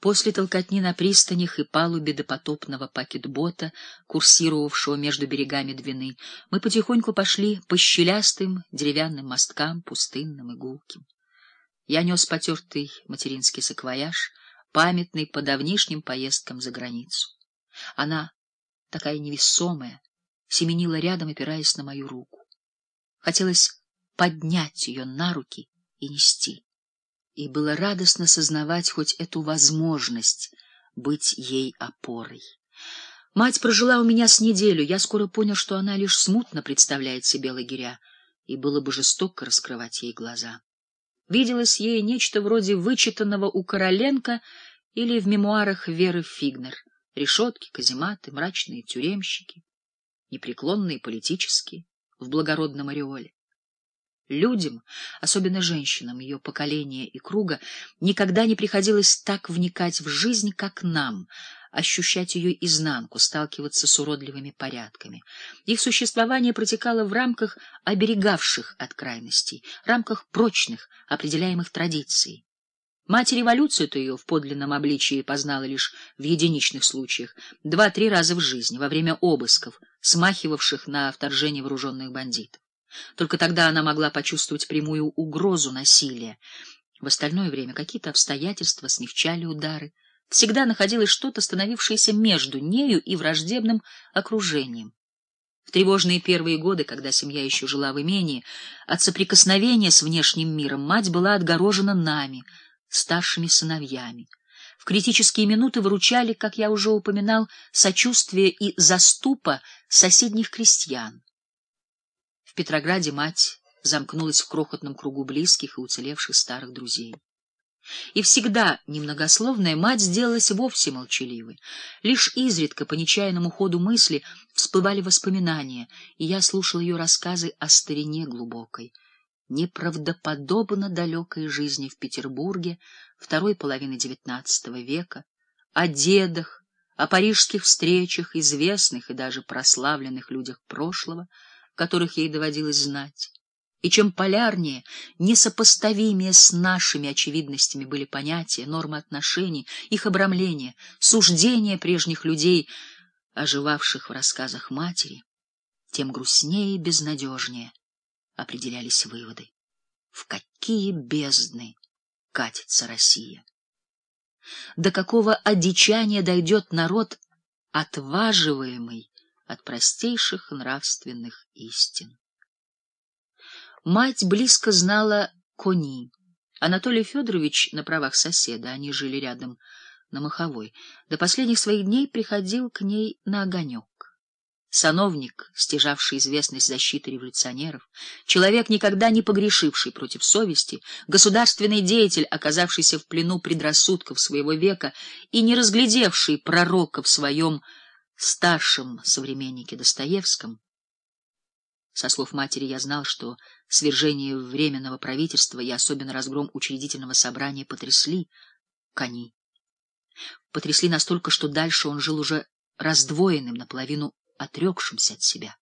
После толкотни на пристанях и палубе допотопного пакетбота, курсировавшего между берегами Двины, мы потихоньку пошли по щелястым деревянным мосткам, пустынным и гулким. Я нес потертый материнский саквояж, памятный по давнишним поездкам за границу. Она, такая невесомая, семенила рядом, опираясь на мою руку. Хотелось поднять ее на руки и нести и было радостно сознавать хоть эту возможность быть ей опорой. Мать прожила у меня с неделю, я скоро понял, что она лишь смутно представляет себе лагеря, и было бы жестоко раскрывать ей глаза. Виделось ей нечто вроде вычитанного у Короленко или в мемуарах Веры Фигнер. Решетки, казематы, мрачные тюремщики, непреклонные политические, в благородном ореоле. Людям, особенно женщинам ее поколения и круга, никогда не приходилось так вникать в жизнь, как нам, ощущать ее изнанку, сталкиваться с уродливыми порядками. Их существование протекало в рамках оберегавших от крайностей, рамках прочных, определяемых традиций. Мать революцию-то ее в подлинном обличии познала лишь в единичных случаях, два-три раза в жизни, во время обысков, смахивавших на вторжение вооруженных бандитов. Только тогда она могла почувствовать прямую угрозу насилия. В остальное время какие-то обстоятельства смягчали удары. Всегда находилось что-то, становившееся между нею и враждебным окружением. В тревожные первые годы, когда семья еще жила в имении, от соприкосновения с внешним миром мать была отгорожена нами, старшими сыновьями. В критические минуты выручали, как я уже упоминал, сочувствие и заступа соседних крестьян. Петрограде мать замкнулась в крохотном кругу близких и уцелевших старых друзей. И всегда немногословная мать сделалась вовсе молчаливой. Лишь изредка по нечаянному ходу мысли всплывали воспоминания, и я слушал ее рассказы о старине глубокой, неправдоподобно далекой жизни в Петербурге второй половины XIX века, о дедах, о парижских встречах известных и даже прославленных людях прошлого, которых ей доводилось знать. И чем полярнее, несопоставимее с нашими очевидностями были понятия, нормы отношений, их обрамления, суждения прежних людей, оживавших в рассказах матери, тем грустнее и безнадежнее определялись выводы. В какие бездны катится Россия? До какого одичания дойдет народ, отваживаемый от простейших нравственных истин. Мать близко знала Кони. Анатолий Федорович на правах соседа, они жили рядом на Маховой, до последних своих дней приходил к ней на огонек. Сановник, стяжавший известность защиты революционеров, человек, никогда не погрешивший против совести, государственный деятель, оказавшийся в плену предрассудков своего века и не разглядевший пророка в своем старшем современнике Достоевском. Со слов матери я знал, что свержение временного правительства и особенно разгром учредительного собрания потрясли кони. Потрясли настолько, что дальше он жил уже раздвоенным, наполовину отрекшимся от себя.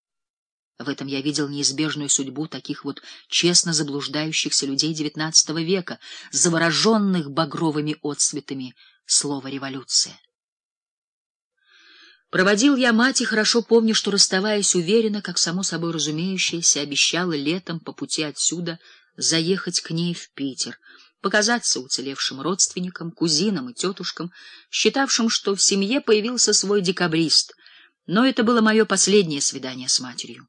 В этом я видел неизбежную судьбу таких вот честно заблуждающихся людей XIX века, завороженных багровыми отцветами слова «революция». Проводил я мать и хорошо помню, что, расставаясь уверенно, как само собой разумеющееся, обещала летом по пути отсюда заехать к ней в Питер, показаться уцелевшим родственникам, кузинам и тетушкам, считавшим, что в семье появился свой декабрист. Но это было мое последнее свидание с матерью.